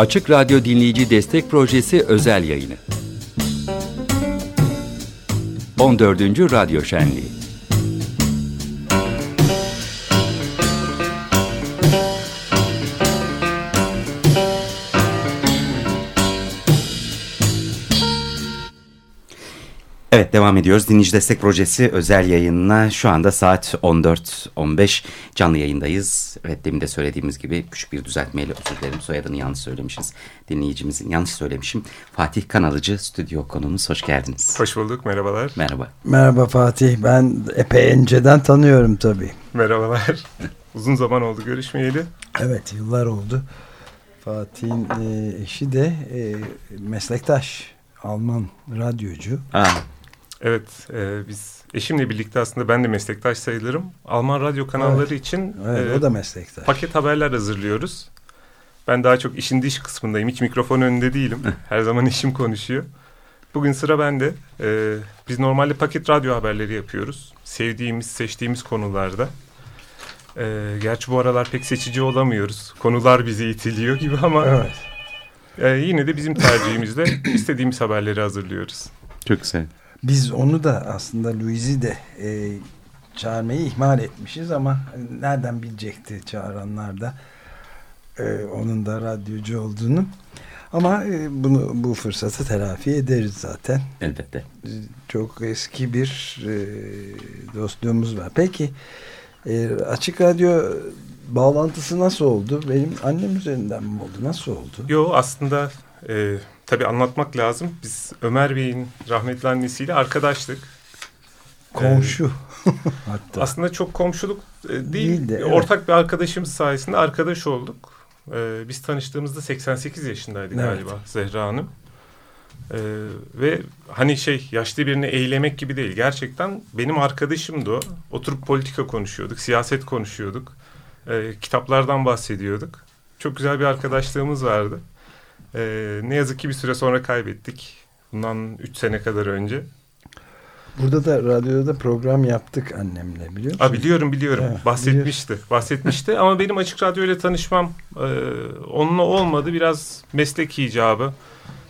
Açık Radyo Dinleyici Destek Projesi özel yayını. 14. Radyo Şenliği Evet devam ediyoruz. Dinleyici Destek Projesi özel yayınına şu anda saat 14.15 canlı yayındayız. Evet demin de söylediğimiz gibi küçük bir düzeltmeyle özür dilerim. Soyadını yanlış söylemişiz. Dinleyicimizin yanlış söylemişim. Fatih Kanalıcı stüdyo konumuz. Hoş geldiniz. Hoş bulduk. Merhabalar. Merhaba. Merhaba Fatih. Ben epey önceden tanıyorum tabii. Merhabalar. Uzun zaman oldu görüşmeyeli. Evet yıllar oldu. Fatih'in e, eşi de e, meslektaş Alman radyocu. Aa, Evet, e, biz eşimle birlikte aslında ben de meslektaş sayılırım. Alman radyo kanalları Evet. için Evet, e, o da meslektaş. paket haberler hazırlıyoruz. Ben daha çok işin dış kısmındayım. Hiç mikrofon önünde değilim. Her zaman işim konuşuyor. Bugün sıra bende. E, biz normalde paket radyo haberleri yapıyoruz. Sevdiğimiz, seçtiğimiz konularda. E, gerçi bu aralar pek seçici olamıyoruz. Konular bizi itiliyor gibi ama Evet. e, yine de bizim tercihimizle istediğimiz haberleri hazırlıyoruz. çok güzel. Biz onu da aslında Louise'i de e, çağırmayı ihmal etmişiz ama nereden bilecekti çağıranlar da e, onun da radyocu olduğunu. Ama e, bunu bu fırsatı telafi ederiz zaten. Elbette. Çok eski bir e, dostluğumuz var. Peki e, açık radyo bağlantısı nasıl oldu? Benim annem üzerinden mi oldu? Nasıl oldu? Yo aslında e, tabii anlatmak lazım. Biz Ömer Bey'in rahmetli annesiyle arkadaştık. Komşu. Hatta. Aslında çok komşuluk e, değil, Değil de, evet. ortak bir arkadaşımız sayesinde arkadaş olduk. E, biz tanıştığımızda 88 yaşındaydı Evet. galiba Zehra Hanım. E, ve hani şey yaşlı birini eğlemek gibi değil. Gerçekten benim arkadaşımdı o. Oturup politika konuşuyorduk, siyaset konuşuyorduk. E, kitaplardan bahsediyorduk. Çok güzel bir arkadaşlığımız vardı. E, ne yazık ki bir süre sonra kaybettik. Bundan 3 sene kadar önce. Burada da radyoda da program yaptık annemle biliyor musun? Aa, biliyorum biliyorum. Evet, Bahsetmişti. Bahsetmişti ama benim Açık Radyo ile tanışmam e, onunla olmadı. Biraz meslek icabı.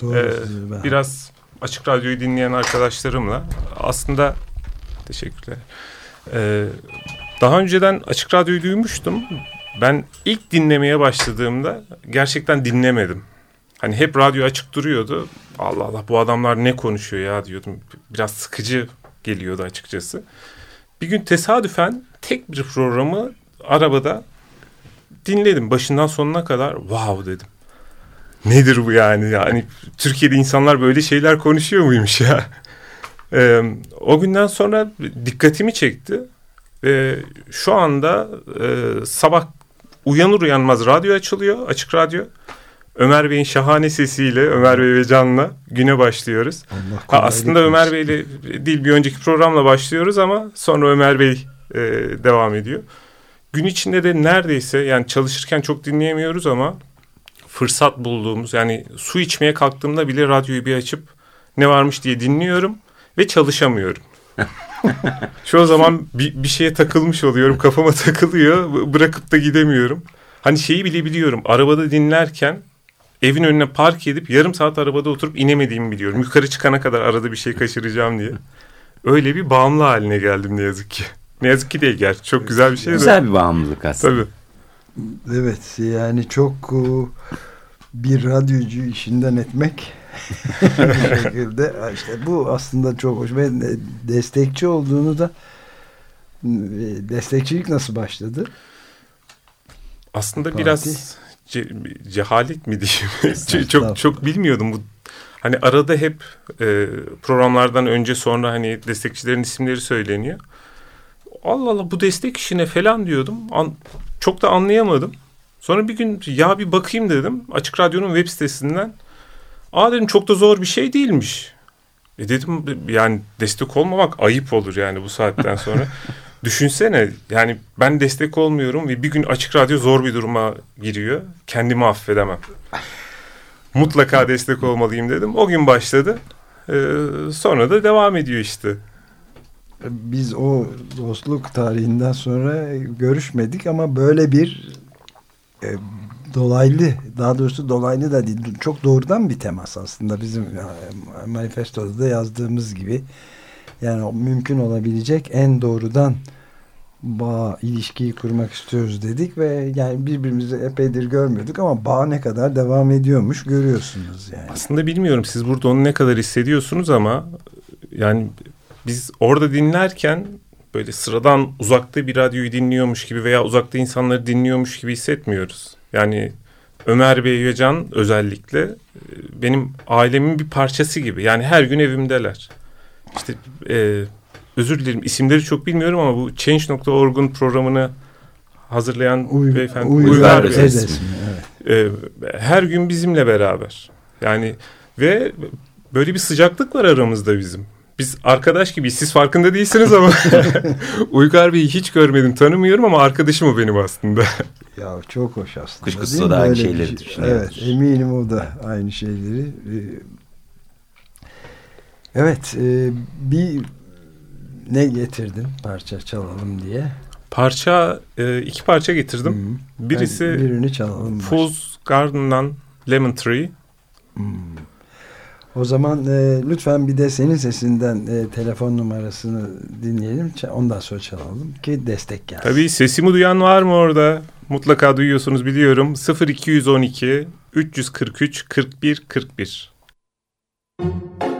Doğru. e, biraz Açık Radyo'yu dinleyen arkadaşlarımla. Aslında teşekkürler. E, daha önceden Açık Radyo'yu duymuştum. Ben ilk dinlemeye başladığımda gerçekten dinlemedim. Hani hep radyo açık duruyordu. Allah Allah bu adamlar ne konuşuyor ya diyordum. Biraz sıkıcı geliyordu açıkçası. Bir gün tesadüfen tek bir programı arabada dinledim. Başından sonuna kadar wow dedim. Nedir bu yani? Yani Türkiye'de insanlar böyle şeyler konuşuyor muymuş ya? Ee, o günden sonra dikkatimi çekti. Ve şu anda e, sabah uyanır uyanmaz radyo açılıyor. Açık radyo. Ömer Bey'in şahane sesiyle Ömer Bey ve Can'la güne başlıyoruz. Allah Ha, aslında. Ömer Bey'le değil bir önceki programla başlıyoruz ama sonra Ömer Bey e, devam ediyor. Gün içinde de neredeyse yani çalışırken çok dinleyemiyoruz ama fırsat bulduğumuz yani su içmeye kalktığımda bile radyoyu bir açıp ne varmış diye dinliyorum ve çalışamıyorum. Şu zaman bir, bir şeye takılmış oluyorum kafama takılıyor bırakıp da gidemiyorum. Hani şeyi bile biliyorum arabada dinlerken evin önüne park edip yarım saat arabada oturup inemediğimi biliyorum. Yukarı çıkana kadar arada bir şey kaçıracağım diye. Öyle bir bağımlı haline geldim ne yazık ki. Ne yazık ki değil gerçi. Çok güzel bir şey de. Güzel bir bağımlılık aslında. Tabii. Evet yani çok e, bir radyocu işinden etmek bir şekilde işte bu aslında çok hoş ve destekçi olduğunu da e, destekçilik nasıl başladı? Aslında Fatih. biraz ce- cehalet mi diyeyim? Çok çok bilmiyordum bu. Hani arada hep e, programlardan önce sonra hani destekçilerin isimleri söyleniyor. Allah Allah bu destek işine falan diyordum. An- çok da anlayamadım. Sonra bir gün ya bir bakayım dedim. Açık Radyo'nun web sitesinden. Aa dedim çok da zor bir şey değilmiş. E dedim yani destek olmamak ayıp olur yani bu saatten sonra. Düşünsene yani ben destek olmuyorum ve bir gün Açık Radyo zor bir duruma giriyor. Kendimi affedemem. Mutlaka destek olmalıyım dedim. O gün başladı. Ee, sonra da devam ediyor işte. Biz o dostluk tarihinden sonra görüşmedik ama böyle bir e, dolaylı daha doğrusu dolaylı da değil çok doğrudan bir temas aslında bizim manifestoda da yazdığımız gibi yani mümkün olabilecek en doğrudan bağ ilişkiyi kurmak istiyoruz dedik ve yani birbirimizi epeydir görmüyorduk ama bağ ne kadar devam ediyormuş görüyorsunuz yani. Aslında bilmiyorum siz burada onu ne kadar hissediyorsunuz ama yani biz orada dinlerken böyle sıradan uzakta bir radyoyu dinliyormuş gibi veya uzakta insanları dinliyormuş gibi hissetmiyoruz. Yani Ömer Bey ve Can özellikle e, benim ailemin bir parçası gibi. Yani her gün evimdeler. İşte e, özür dilerim isimleri çok bilmiyorum ama bu Change.org'un programını hazırlayan Uy, beyefendi Uygar, Uygar Bey. Evet. E, her gün bizimle beraber. Yani ve böyle bir sıcaklık var aramızda bizim. Biz arkadaş gibi siz farkında değilsiniz ama Uygar Bey'i hiç görmedim tanımıyorum ama arkadaşım o benim aslında. Ya çok hoş aslında. Kuşkusuz o da aynı şeyleri şey. düşünüyor. Evet eminim o da aynı şeyleri. Evet e, bir ne getirdin parça çalalım diye? Parça e, iki parça getirdim. Hmm. Birisi ben birini çalalım. Fool's Garden'dan Lemon Tree. Hmm. O zaman e, lütfen bir de senin sesinden e, telefon numarasını dinleyelim. Ondan sonra çalalım ki destek gelsin. Tabii sesimi duyan var mı orada? Mutlaka duyuyorsunuz biliyorum. 0212 343 41 41. I'm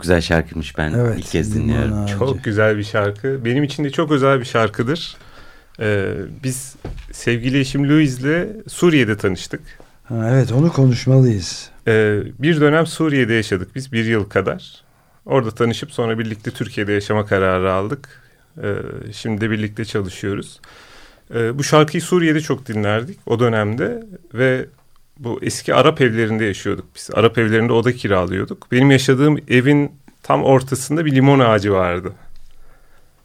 Çok güzel şarkıymış ben evet, ilk kez dinliyorum. Çok güzel bir şarkı. Benim için de çok özel bir şarkıdır. Ee, biz sevgili eşim Louis'le Suriye'de tanıştık. Ha, evet onu konuşmalıyız. Ee, bir dönem Suriye'de yaşadık biz bir yıl kadar. Orada tanışıp sonra birlikte Türkiye'de yaşama kararı aldık. Ee, şimdi de birlikte çalışıyoruz. Ee, bu şarkıyı Suriye'de çok dinlerdik o dönemde ve bu eski Arap evlerinde yaşıyorduk biz. Arap evlerinde oda kiralıyorduk. Benim yaşadığım evin tam ortasında bir limon ağacı vardı.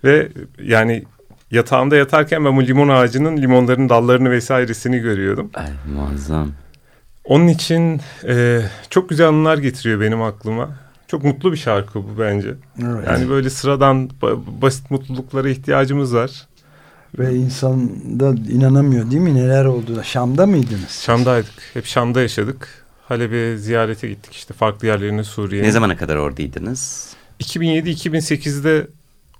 Ve yani yatağımda yatarken ben bu limon ağacının limonların dallarını vesairesini görüyordum. Ay, muazzam. Onun için e, çok güzel anılar getiriyor benim aklıma. Çok mutlu bir şarkı bu bence. Evet. Yani böyle sıradan basit mutluluklara ihtiyacımız var. Ve insan da inanamıyor değil mi neler oldu? Şam'da mıydınız? Şam'daydık. Hep Şam'da yaşadık. Halep'e ziyarete gittik işte farklı yerlerine Suriye'ye. Ne zamana kadar oradaydınız? 2007-2008'de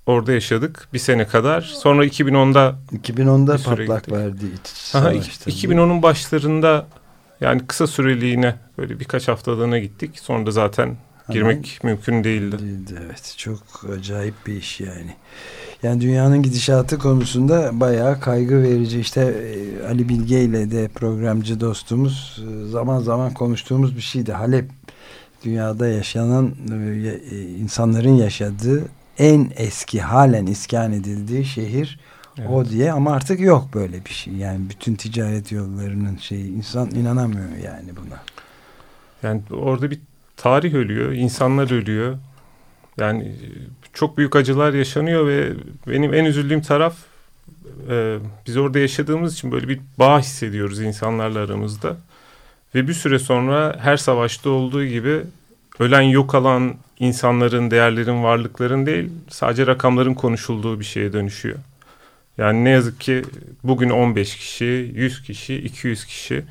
orada yaşadık bir sene kadar. Sonra 2010'da 2010'da patlak gittik. verdi iç Aha, 2010'un başlarında yani kısa süreliğine böyle birkaç haftalığına gittik. Sonra da zaten girmek Hemen mümkün değildi. değildi. Evet çok acayip bir iş yani. Yani dünyanın gidişatı konusunda bayağı kaygı verici. İşte e, Ali Bilge ile de programcı dostumuz e, zaman zaman konuştuğumuz bir şeydi. Halep dünyada yaşanan e, insanların yaşadığı en eski halen iskan edildiği şehir evet. o diye ama artık yok böyle bir şey. Yani bütün ticaret yollarının şeyi insan inanamıyor yani buna. Yani orada bir tarih ölüyor, insanlar ölüyor. Yani çok büyük acılar yaşanıyor ve benim en üzüldüğüm taraf e, biz orada yaşadığımız için böyle bir bağ hissediyoruz insanlarla aramızda. Ve bir süre sonra her savaşta olduğu gibi ölen yok alan insanların, değerlerin, varlıkların değil sadece rakamların konuşulduğu bir şeye dönüşüyor. Yani ne yazık ki bugün 15 kişi, 100 kişi, 200 kişi.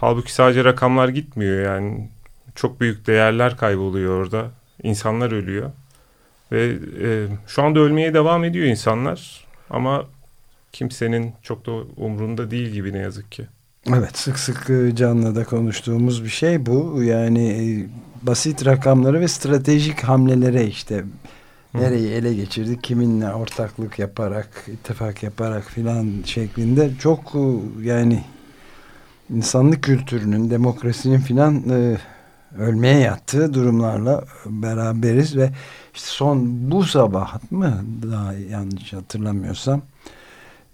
Halbuki sadece rakamlar gitmiyor yani. Çok büyük değerler kayboluyor orada. İnsanlar ölüyor. Ve e, şu anda ölmeye devam ediyor insanlar. Ama kimsenin çok da umrunda değil gibi ne yazık ki. Evet sık sık e, canlı da konuştuğumuz bir şey bu. Yani e, basit rakamları ve stratejik hamlelere işte nereyi ele geçirdik, kiminle ortaklık yaparak, ittifak yaparak filan şeklinde çok e, yani insanlık kültürünün, demokrasinin filan e, ölmeye yattığı durumlarla beraberiz ve işte son bu sabah mı daha yanlış hatırlamıyorsam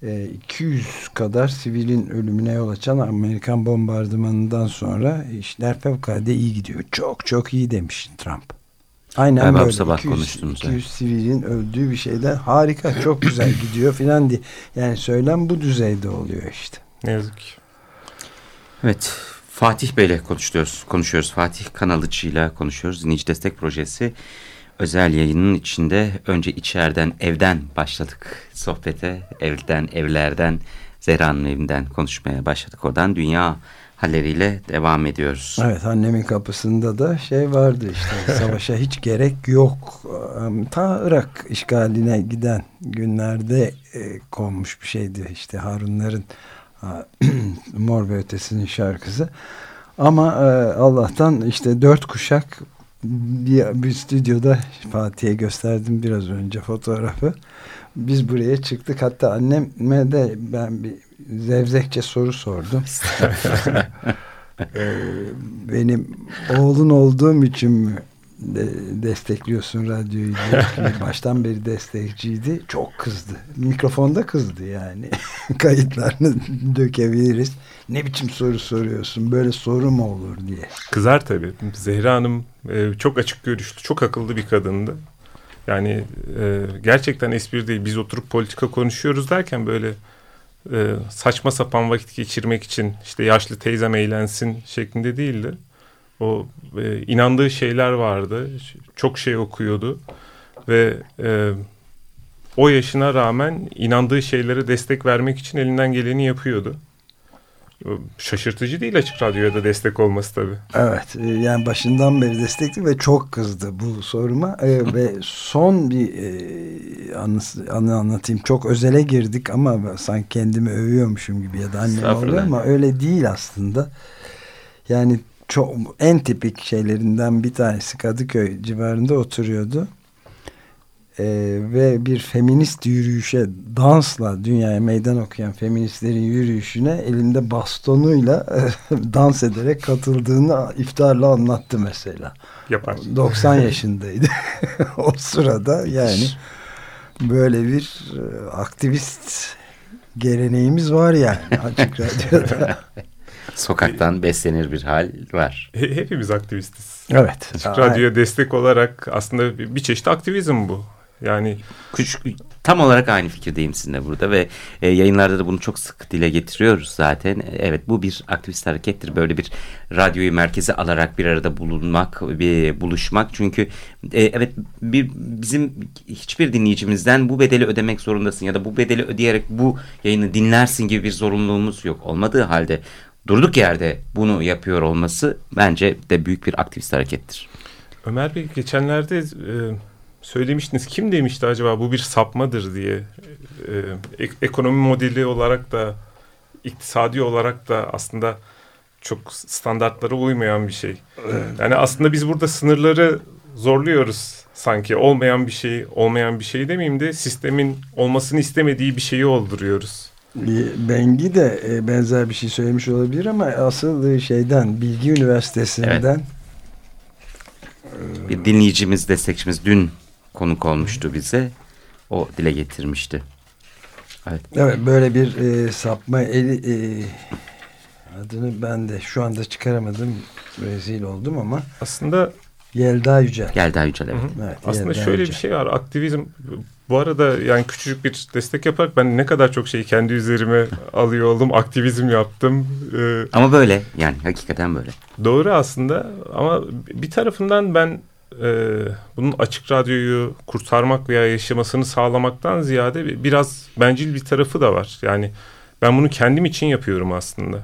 200 e, kadar sivilin ölümüne yol açan Amerikan bombardımanından sonra işler fevkalade iyi gidiyor. Çok çok iyi demiş Trump. Aynen Galiba böyle. sabah 200, konuştunuz. 200 yani. sivilin öldüğü bir şeyden harika çok güzel gidiyor filan diye. Yani söylem bu düzeyde oluyor işte. Ne yazık ki. Evet Fatih Bey'le konuşuyoruz. konuşuyoruz. Fatih Kanalıcı'yla konuşuyoruz. Dinleyici Destek Projesi özel yayının içinde önce içeriden evden başladık sohbete. Evden, evlerden, Zehra'nın evinden konuşmaya başladık. Oradan dünya halleriyle devam ediyoruz. Evet annemin kapısında da şey vardı işte savaşa hiç gerek yok. Ta Irak işgaline giden günlerde e, konmuş bir şeydi işte Harunların Mor ve Ötesi'nin şarkısı. Ama e, Allah'tan işte dört kuşak bir, bir stüdyoda Fatih'e gösterdim biraz önce fotoğrafı. Biz buraya çıktık. Hatta anneme de ben bir zevzekçe soru sordum. ee, benim oğlun olduğum için mi de destekliyorsun radyoyu. Baştan beri destekçiydi. Çok kızdı. Mikrofonda kızdı yani. Kayıtlarını dökebiliriz. Ne biçim soru soruyorsun? Böyle soru mu olur diye. Kızar tabii. Zehra Hanım e, çok açık görüşlü, çok akıllı bir kadındı. Yani e, gerçekten espri değil. Biz oturup politika konuşuyoruz derken böyle e, saçma sapan vakit geçirmek için işte yaşlı teyzem eğlensin şeklinde değildi. O e, inandığı şeyler vardı. Çok şey okuyordu ve e, o yaşına rağmen inandığı şeylere destek vermek için elinden geleni yapıyordu. Şaşırtıcı değil açık radyoya da destek olması tabii. Evet e, yani başından beri destekli ve çok kızdı bu soruma ee, ve son bir e, anı, anı anlatayım. Çok özele girdik ama sanki kendimi övüyormuşum gibi ya da annem oluyor ama öyle değil aslında. Yani çok en tipik şeylerinden bir tanesi Kadıköy civarında oturuyordu. e, ve bir feminist yürüyüşe dansla dünyaya meydan okuyan feministlerin yürüyüşüne elinde bastonuyla dans ederek katıldığını iftarla anlattı mesela. Yapar. 90 yaşındaydı o sırada yani böyle bir e, aktivist geleneğimiz var yani açık radyoda. Sokaktan beslenir bir hal var. Hepimiz aktivistiz. Evet. Açık Radyo'ya destek olarak aslında bir çeşit aktivizm bu. Yani küçük tam olarak aynı fikirdeyim sizinle burada ve e, yayınlarda da bunu çok sık dile getiriyoruz zaten. Evet bu bir aktivist harekettir. Böyle bir radyoyu merkeze alarak bir arada bulunmak, bir buluşmak. Çünkü e, evet bir bizim hiçbir dinleyicimizden bu bedeli ödemek zorundasın ya da bu bedeli ödeyerek bu yayını dinlersin gibi bir zorunluluğumuz yok. Olmadığı halde durduk yerde bunu yapıyor olması bence de büyük bir aktivist harekettir. Ömer Bey geçenlerde e, söylemiştiniz. Kim demişti acaba bu bir sapmadır diye. E, ek, ekonomi modeli olarak da iktisadi olarak da aslında çok standartlara uymayan bir şey. Yani aslında biz burada sınırları zorluyoruz sanki. Olmayan bir şey, olmayan bir şey demeyeyim de sistemin olmasını istemediği bir şeyi olduruyoruz. Bengi de e, benzer bir şey söylemiş olabilir ama asıl şeyden Bilgi Üniversitesi'nden evet. bir dinleyicimiz, destekçimiz dün konuk olmuştu bize. O dile getirmişti. Evet. Evet böyle bir e, sapma eli e, adını ben de şu anda çıkaramadım. Rezil oldum ama. Aslında Yelda Yücel. Yelda Yücel evet. evet Aslında Yelda şöyle Yücel. bir şey var. Aktivizm bu arada yani küçücük bir destek yaparak ben ne kadar çok şeyi kendi üzerime alıyor oldum. Aktivizm yaptım. Ee, ama böyle yani hakikaten böyle. Doğru aslında ama bir tarafından ben e, bunun açık radyoyu kurtarmak veya yaşamasını sağlamaktan ziyade biraz bencil bir tarafı da var. Yani ben bunu kendim için yapıyorum aslında.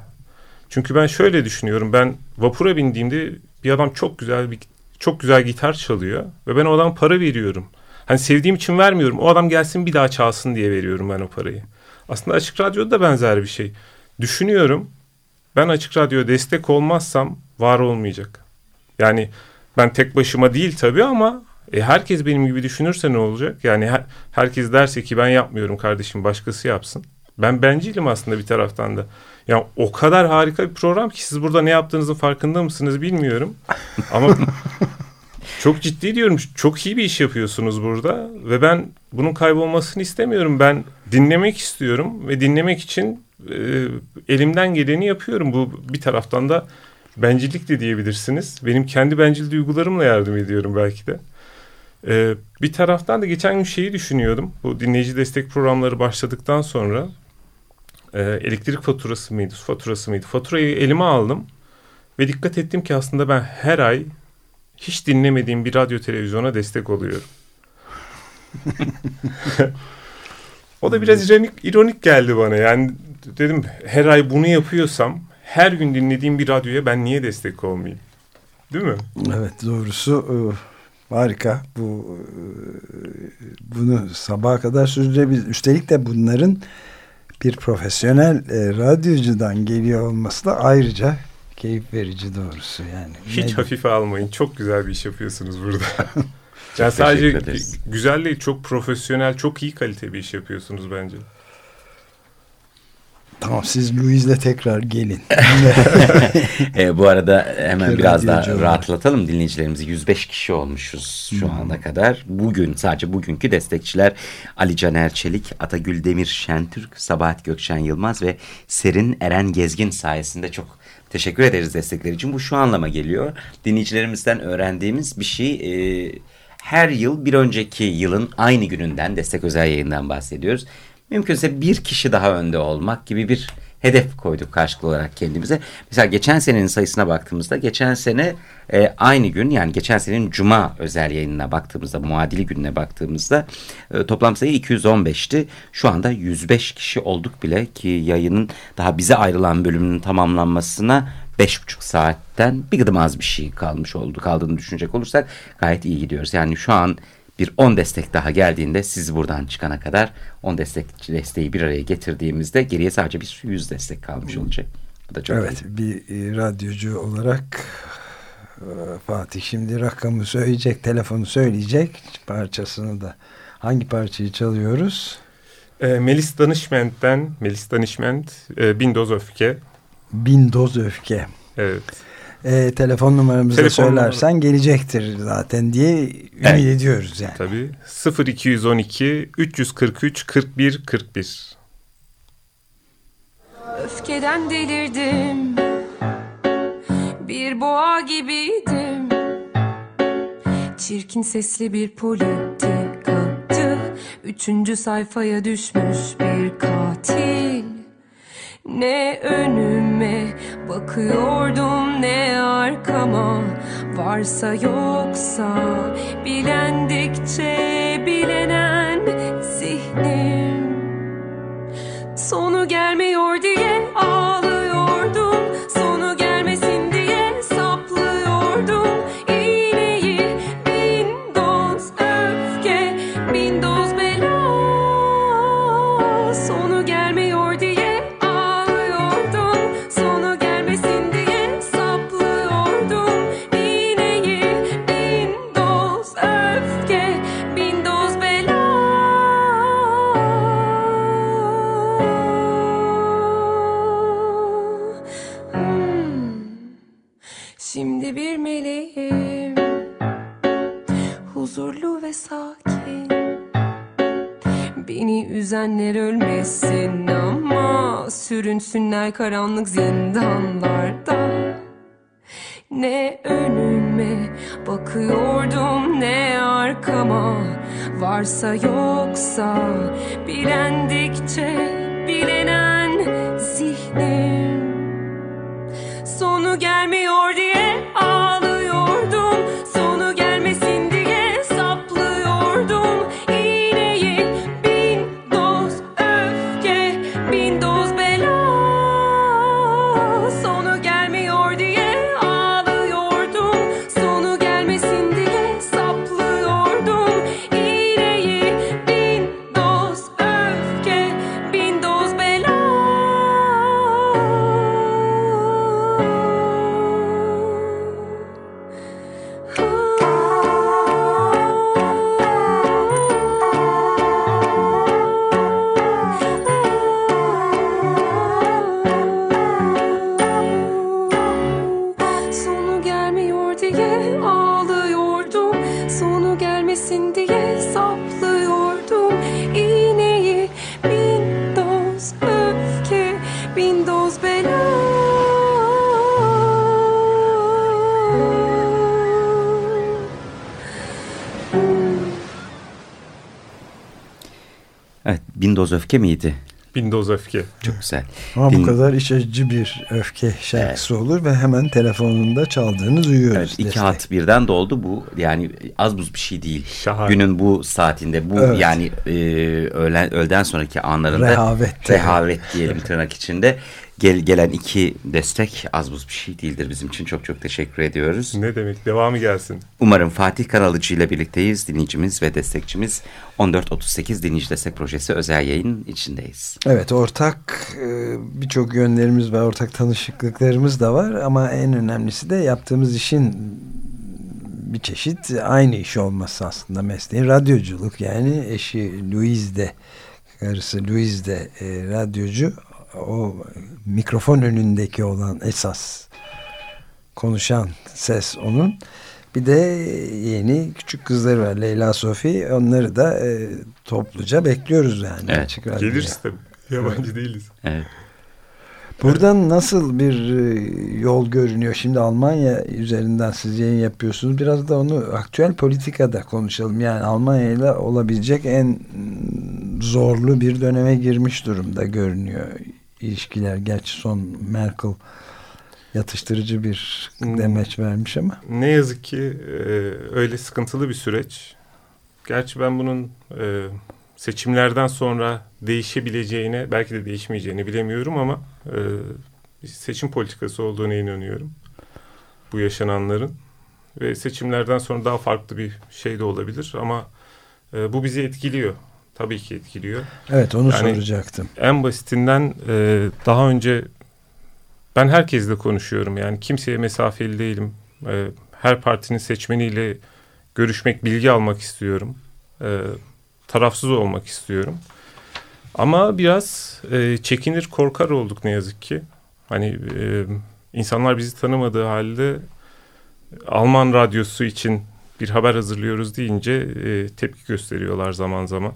Çünkü ben şöyle düşünüyorum. Ben vapura bindiğimde bir adam çok güzel bir çok güzel gitar çalıyor ve ben o adam para veriyorum. Hani sevdiğim için vermiyorum. O adam gelsin bir daha çalsın diye veriyorum ben o parayı. Aslında açık radyoda da benzer bir şey. Düşünüyorum. Ben açık radyo destek olmazsam var olmayacak. Yani ben tek başıma değil tabii ama e, herkes benim gibi düşünürse ne olacak? Yani her, herkes derse ki ben yapmıyorum kardeşim başkası yapsın. Ben bencilim aslında bir taraftan da. Yani o kadar harika bir program ki siz burada ne yaptığınızın farkında mısınız bilmiyorum. Ama çok ciddi diyorum. Çok iyi bir iş yapıyorsunuz burada ve ben bunun kaybolmasını istemiyorum. Ben dinlemek istiyorum ve dinlemek için e, elimden geleni yapıyorum. Bu bir taraftan da bencillik de diyebilirsiniz. Benim kendi bencil duygularımla yardım ediyorum belki de. Ee, bir taraftan da geçen gün şeyi düşünüyordum. Bu dinleyici destek programları başladıktan sonra e, elektrik faturası mıydı, su faturası mıydı? Faturayı elime aldım ve dikkat ettim ki aslında ben her ay hiç dinlemediğim bir radyo televizyona destek oluyorum. o da biraz ironik, ironik geldi bana. Yani dedim her ay bunu yapıyorsam her gün dinlediğim bir radyoya ben niye destek olmayayım? Değil mi? Evet doğrusu e, harika. Bu e, bunu sabaha kadar sürdürebiliriz. Üstelik de bunların bir profesyonel e, radyocudan geliyor olması da ayrıca keyif verici doğrusu yani. Hiç ne hafife almayın. Çok güzel bir iş yapıyorsunuz burada. yani sadece güzel değil, çok profesyonel, çok iyi kalite bir iş yapıyorsunuz bence. Tamam siz Louis'le tekrar gelin. e, bu arada hemen biraz daha rahatlatalım dinleyicilerimizi. 105 kişi olmuşuz şu hmm. ana kadar. Bugün sadece bugünkü destekçiler Ali Caner Çelik, Atagül Demir Şentürk, Sabahat Gökşen Yılmaz ve Serin Eren Gezgin sayesinde çok teşekkür ederiz destekleri için. Bu şu anlama geliyor. Dinleyicilerimizden öğrendiğimiz bir şey... E, her yıl bir önceki yılın aynı gününden destek özel yayından bahsediyoruz mümkünse bir kişi daha önde olmak gibi bir hedef koyduk karşılıklı olarak kendimize. Mesela geçen senenin sayısına baktığımızda geçen sene e, aynı gün yani geçen senenin cuma özel yayınına baktığımızda muadili gününe baktığımızda e, toplam sayı 215'ti. Şu anda 105 kişi olduk bile ki yayının daha bize ayrılan bölümünün tamamlanmasına beş buçuk saatten bir gıdım az bir şey kalmış oldu kaldığını düşünecek olursak gayet iyi gidiyoruz. Yani şu an bir 10 destek daha geldiğinde siz buradan çıkana kadar 10 destekçi desteği bir araya getirdiğimizde geriye sadece bir 100 destek kalmış olacak. Bu da çok evet iyi. bir e, radyocu olarak Fatih şimdi rakamı söyleyecek, telefonu söyleyecek parçasını da. Hangi parçayı çalıyoruz? E, Melis Danışment'ten, Melis Danışment, e, Bin Doz Öfke. Bin Doz Öfke. Evet. E, telefon numaramızı telefon söylersen numara... gelecektir zaten diye ümit evet. ediyoruz yani. Tabii. 0212 343 41 41. Öfkeden delirdim Bir boğa gibiydim Çirkin sesli bir politikacı Üçüncü sayfaya düşmüş bir katil Ne önüme bakıyordum ne arkama Varsa yoksa. Bilendikçe bilenen zihnim. Sonu gelmiyor Beni üzenler ölmesin ama Sürünsünler karanlık zindanlarda. Ne önüme bakıyordum ne arkama Varsa yoksa bilendikçe bilenen zihnim. Sonu gelmiyor diye Evet, bin doz öfke miydi? Bin Doz Öfke. Çok güzel. Ama Bin- bu kadar iç açıcı bir öfke şarkısı olur ve hemen telefonunda çaldığını duyuyoruz. Evet, iki destek. hat birden doldu bu yani az buz bir şey değil. Şahane. Günün bu saatinde bu Evet. yani e, öğlen, öğleden sonraki anlarında Rehavet. rehavet diyelim tırnak içinde gel, gelen iki destek az buz bir şey değildir bizim için çok çok teşekkür ediyoruz. Ne demek? Devamı gelsin. Umarım Fatih Kanalıcı ile birlikteyiz dinleyicimiz ve destekçimiz 1438 Dinleyici Destek Projesi özel yayın içindeyiz. Evet ortak e, birçok yönlerimiz var, ortak tanışıklıklarımız da var ama en önemlisi de yaptığımız işin bir çeşit aynı iş olması aslında mesleğin radyoculuk yani eşi Louise de karısı Louise de e, radyocu o mikrofon önündeki olan esas konuşan ses onun bir de yeni küçük kızları var Leyla Sofi onları da e, topluca bekliyoruz yani. Evet. Açık. Geliriz tabii. Yabancı değiliz. Evet. Buradan nasıl bir e, yol görünüyor? Şimdi Almanya üzerinden siz yayın yapıyorsunuz. Biraz da onu aktüel politikada konuşalım. Yani Almanya ile olabilecek en zorlu bir döneme girmiş durumda görünüyor ilişkiler. Gerçi son Merkel yatıştırıcı bir Hmm. demeç vermiş ama. Ne yazık ki e, öyle sıkıntılı bir süreç. Gerçi ben bunun e, seçimlerden sonra değişebileceğine, belki de değişmeyeceğini bilemiyorum ama e, seçim politikası olduğuna inanıyorum. Bu yaşananların. Ve seçimlerden sonra daha farklı bir şey de olabilir ama e, bu bizi etkiliyor. Tabii ki etkiliyor. Evet onu Yani- soracaktım. En basitinden e, daha önce ben herkesle konuşuyorum. Yani kimseye mesafeli değilim. E, her partinin seçmeniyle görüşmek, bilgi almak istiyorum. E, tarafsız olmak istiyorum. Ama biraz e, çekinir, korkar olduk ne yazık ki. Hani e, insanlar bizi tanımadığı halde Alman radyosu için bir haber hazırlıyoruz deyince e, tepki gösteriyorlar zaman zaman.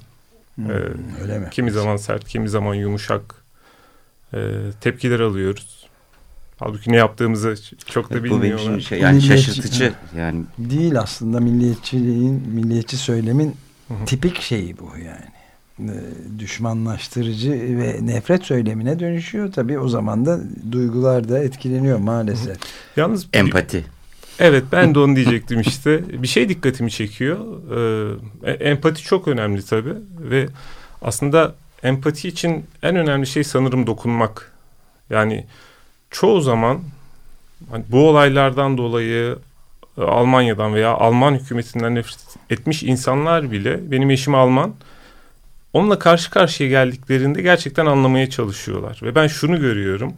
Hmm, Ee, öyle mi? Kimi zaman sert, kimi zaman yumuşak e, tepkiler alıyoruz. Halbuki ne yaptığımızı çok da Bu benim bilmiyorlar. şey, yani Milliyetçi- şaşırtıcı. Yani Değil aslında milliyetçiliğin, milliyetçi söylemin Hı hı. tipik şeyi bu yani. Ee, Düşmanlaştırıcı ve nefret söylemine dönüşüyor. Tabii o zaman da duygular da etkileniyor maalesef. Yalnız empati. Evet ben de onu diyecektim işte. Bir şey dikkatimi çekiyor. Ee, e- empati çok önemli tabii ve aslında empati için en önemli şey sanırım dokunmak. Yani çoğu zaman hani bu olaylardan dolayı e, Almanya'dan veya Alman hükümetinden nefret etmiş insanlar bile benim eşim Alman. Onunla karşı karşıya geldiklerinde gerçekten anlamaya çalışıyorlar ve ben şunu görüyorum.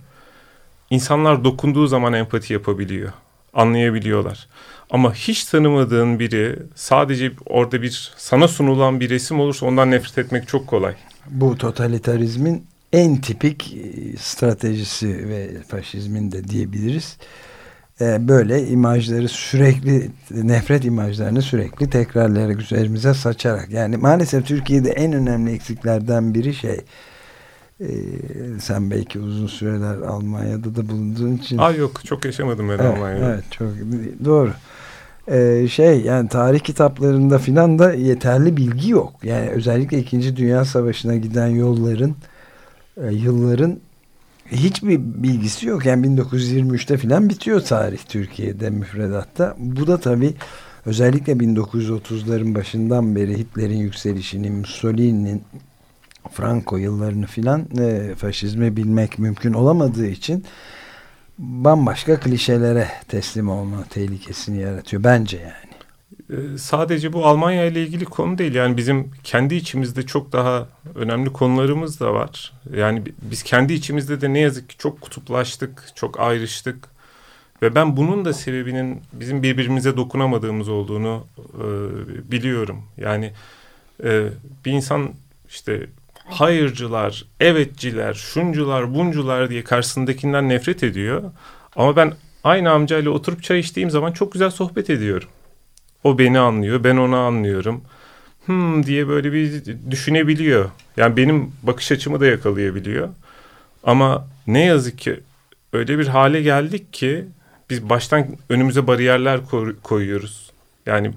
İnsanlar dokunduğu zaman empati yapabiliyor anlayabiliyorlar. Ama hiç tanımadığın biri sadece orada bir sana sunulan bir resim olursa ondan nefret etmek çok kolay. Bu totalitarizmin en tipik e, stratejisi ve faşizmin de diyebiliriz. Ee, Böyle imajları sürekli nefret imajlarını sürekli tekrarlayarak üzerimize saçarak yani maalesef Türkiye'de en önemli eksiklerden biri şey e, sen belki uzun süreler Almanya'da da bulunduğun için Aa yok çok yaşamadım ben Evet, Almanya'da. evet çok doğru. Ee, şey yani tarih kitaplarında filan da yeterli bilgi yok. Yani özellikle 2. Dünya Savaşı'na giden yolların e, yılların hiçbir bilgisi yok. Yani 1923'te filan bitiyor tarih Türkiye'de müfredatta. Bu da tabii özellikle 1930'ların başından beri Hitler'in yükselişini, Mussolini'nin Franco yıllarını filan e, faşizmi bilmek mümkün olamadığı için bambaşka klişelere teslim olma tehlikesini yaratıyor bence yani. Ee, sadece bu Almanya ile ilgili konu değil. Yani bizim kendi içimizde çok daha önemli konularımız da var. Yani bi- biz kendi içimizde de ne yazık ki çok kutuplaştık, çok ayrıştık. Ve ben bunun da sebebinin bizim birbirimize dokunamadığımız olduğunu e, biliyorum. Yani e, bir insan işte hayırcılar, evetçiler, şuncular, buncular diye karşısındakinden nefret ediyor. Ama ben aynı amcayla oturup çay içtiğim zaman çok güzel sohbet ediyorum. O beni anlıyor, ben onu anlıyorum. Hmm diye böyle bir düşünebiliyor. Yani benim bakış açımı da yakalayabiliyor. Ama ne yazık ki öyle bir hale geldik ki biz baştan önümüze bariyerler koy- koyuyoruz. Yani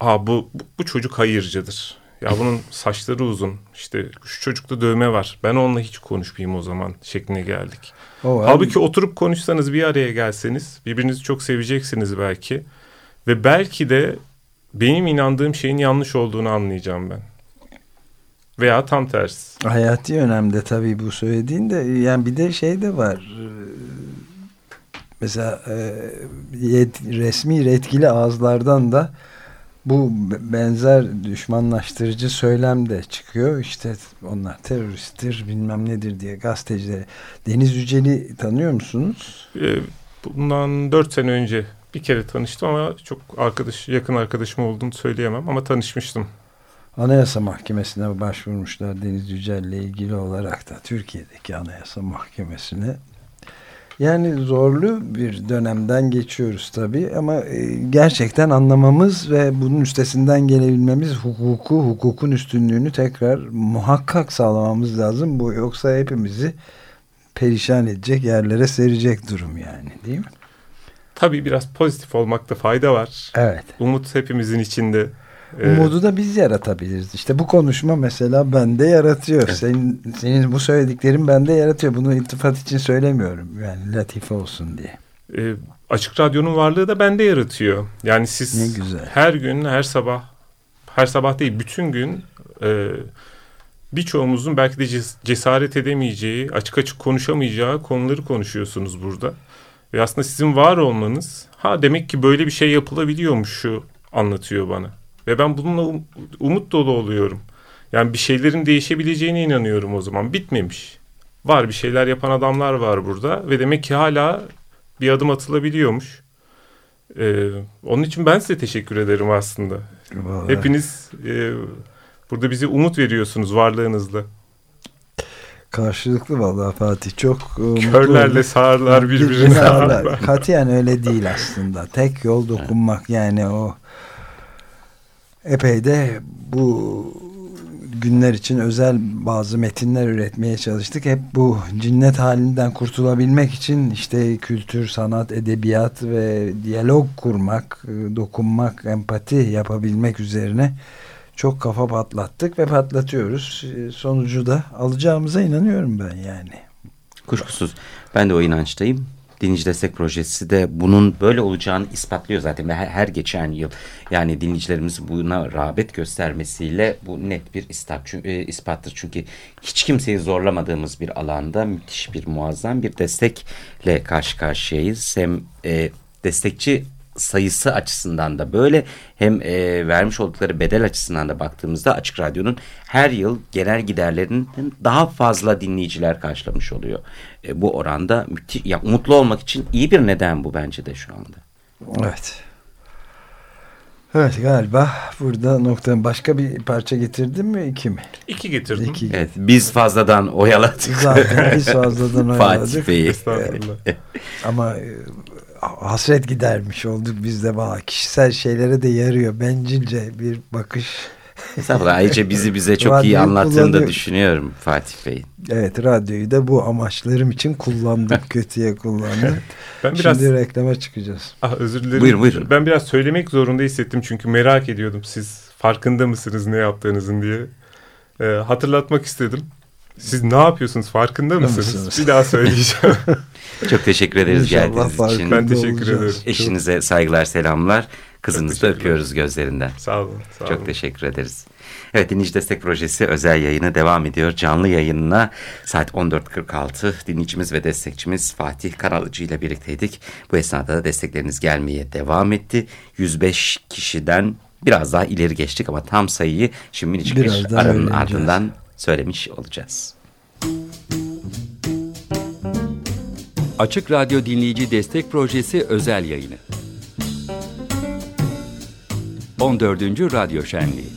Aa, bu, bu çocuk hayırcıdır. Ya bunun saçları uzun. İşte şu çocukta dövme var. Ben onunla hiç konuşmayayım o zaman şekline geldik. O, Halbuki oturup konuşsanız bir araya gelseniz birbirinizi çok seveceksiniz belki. Ve belki de benim inandığım şeyin yanlış olduğunu anlayacağım ben. Veya tam tersi. hayati önemde tabii bu söylediğin de yani bir de şey de var. Ee, Mesela e, yet- resmi yetkili ağızlardan da bu be- benzer düşmanlaştırıcı söylem de çıkıyor. İşte onlar teröristtir bilmem nedir diye gazeteciler. Deniz Yücel'i tanıyor musunuz? Ee, bundan dört sene önce bir kere tanıştım ama çok arkadaş yakın arkadaşım olduğunu söyleyemem ama tanışmıştım. Anayasa Mahkemesi'ne başvurmuşlar Deniz Yücel'le ilgili olarak da Türkiye'deki Anayasa Mahkemesi'ne. Yani zorlu bir dönemden geçiyoruz tabii ama e, gerçekten anlamamız ve bunun üstesinden gelebilmemiz hukuku, hukukun üstünlüğünü tekrar muhakkak sağlamamız lazım. Bu yoksa hepimizi perişan edecek yerlere serecek durum yani değil mi? Tabii biraz pozitif olmakta fayda var. Evet. Umut hepimizin içinde. Ee, Umudu da biz yaratabiliriz. İşte bu konuşma mesela bende yaratıyor. Senin, senin bu söylediklerin bende yaratıyor. Bunu iltifat için söylemiyorum. Yani latife olsun diye. e, açık radyonun varlığı da bende yaratıyor. Yani siz Ne güzel. her gün, her sabah, her sabah değil bütün gün e, birçoğumuzun belki de ces- cesaret edemeyeceği, açık açık konuşamayacağı konuları konuşuyorsunuz burada. Ve aslında sizin var olmanız, ha demek ki böyle bir şey yapılabiliyormuş şu anlatıyor bana. Ve ben bununla um- umut dolu oluyorum. Yani bir şeylerin değişebileceğine inanıyorum o zaman. Bitmemiş. Var bir şeyler yapan adamlar var burada ve demek ki hala bir adım atılabiliyormuş. Ee, onun için ben size teşekkür ederim aslında. Vallahi. Hepiniz e, burada bize umut veriyorsunuz varlığınızla. Karşılıklı vallahi Fatih çok e, Körlerle sağırlar birbirine ağırlar. Katiyen öyle değil aslında. Tek yol dokunmak yani o epey de bu günler için özel bazı metinler üretmeye çalıştık. Hep bu cinnet halinden kurtulabilmek için işte kültür, sanat, edebiyat ve diyalog kurmak, dokunmak, empati yapabilmek üzerine çok kafa patlattık ve patlatıyoruz. Sonucu da alacağımıza inanıyorum ben yani. Kuşkusuz ben de o inançtayım. Dinleyici Destek Projesi de bunun böyle olacağını ispatlıyor zaten ve her, her geçen yıl yani dinleyicilerimizin buna rağbet göstermesiyle bu net bir ispat, çünkü, e, ispattır. Çünkü hiç kimseyi zorlamadığımız bir alanda müthiş bir muazzam bir destekle karşı karşıyayız. Hem e, destekçi sayısı açısından da böyle hem e, vermiş oldukları bedel açısından da baktığımızda Açık Radyo'nun her yıl genel giderlerinin daha fazla dinleyiciler karşılamış oluyor. E, bu oranda müthiş, ya, mutlu olmak için iyi bir neden bu bence de şu anda. Evet. Evet galiba burada nokta başka bir parça getirdin mi iki mi? İki getirdim. İki. Evet biz fazladan oyaladık. Zaten biz fazladan Fatih oyaladık. Bey'i. Estağfurullah. Ama e, hasret gidermiş olduk biz de valla kişisel şeylere de yarıyor. Bencilce bir bakış. Estağfurullah. Ayrıca bizi bize çok iyi anlattığını da düşünüyorum Fatih Bey. Evet radyoyu da bu amaçlarım için kullandım. kötüye kullandım. Ben biraz Şimdi reklama çıkacağız. ah, özür dilerim. Buyurun, buyurun. Ben biraz söylemek zorunda hissettim çünkü merak ediyordum siz farkında mısınız ne yaptığınızın diye. Ee, hatırlatmak istedim. Siz ne yapıyorsunuz farkında mısınız? mısınız? Bir daha söyleyeceğim. Çok teşekkür ederiz İnşallah geldiğiniz için. Ben teşekkür olacağız. ederim. Eşinize saygılar selamlar. Kızınızı da öpüyoruz gözlerinden. sağ olun. Sağ Çok olun. teşekkür ederiz. Evet Dinleyici Destek Projesi özel yayını devam ediyor. Canlı yayınına saat 14.46 dinleyicimiz ve destekçimiz Fatih Karalıcı ile birlikteydik. Bu esnada da destekleriniz gelmeye devam etti. 105 kişiden biraz daha ileri geçtik ama tam sayıyı şimdi minicik bir aranın ardından söylemiş olacağız. Açık Radyo Dinleyici Destek Projesi özel yayını. 14. Radyo Şenliği